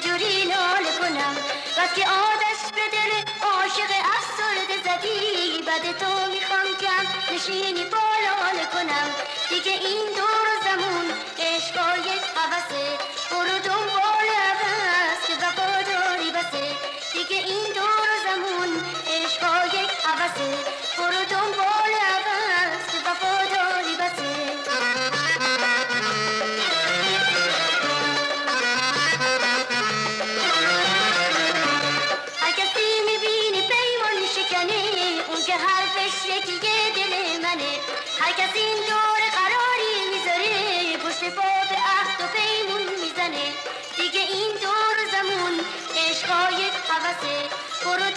چجوری ناله کنم بس که آدش به دل عاشق افسرده زدی بد تو می‌خوام کم نشینی بالاله کنم دیگه این دور زمون عشقا یکیه دل منه هر کسی این دور قراری می‌ذاره پشت پا به عهد و پیمون می‌زنه دیگه این دور زمون عشقا یک حوثه برو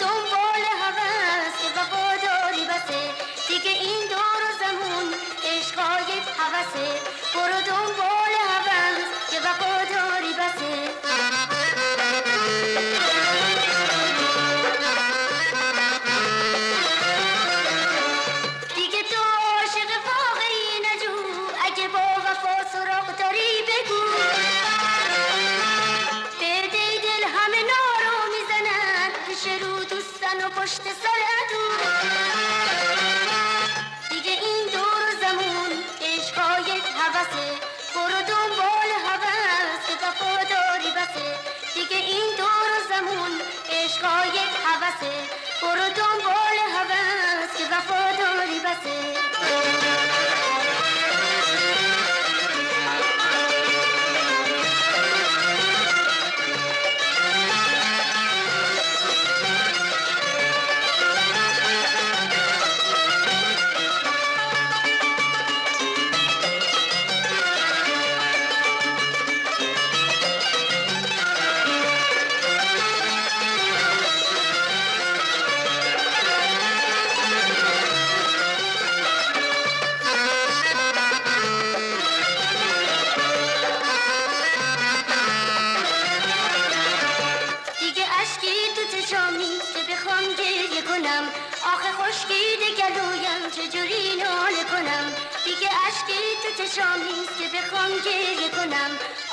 پشت سر عدو دیگه این دور زمون عشقا یک حوثه برو دنبال حوث که وفاداری بسه. دیگه این دور زمون عشقا یک حوثه برو دنبال حوث که وفاداری بسه. خشکید گلویم چجوری ناله کنم؟ دیگه اشکی تو چشام نیست که بخوام گریه کنم.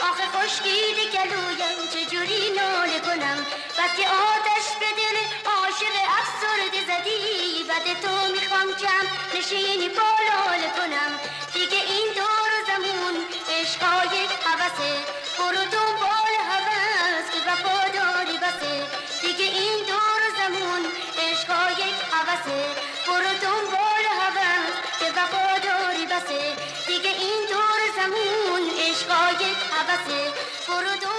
آخه خشکید گلویم چجوری ناله کنم؟ بس که آتش به دل عاشق افسرده زدی بد تو می‌خوام کم نشینی. بالاله بسه دیگه این دور زمون عشقا